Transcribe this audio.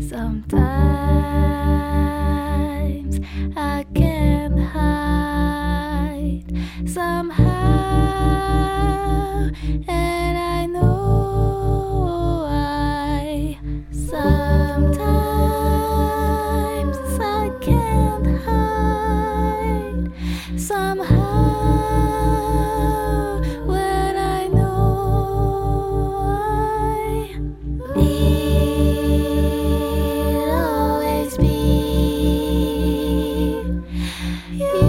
Sometimes I can't hide somehow. You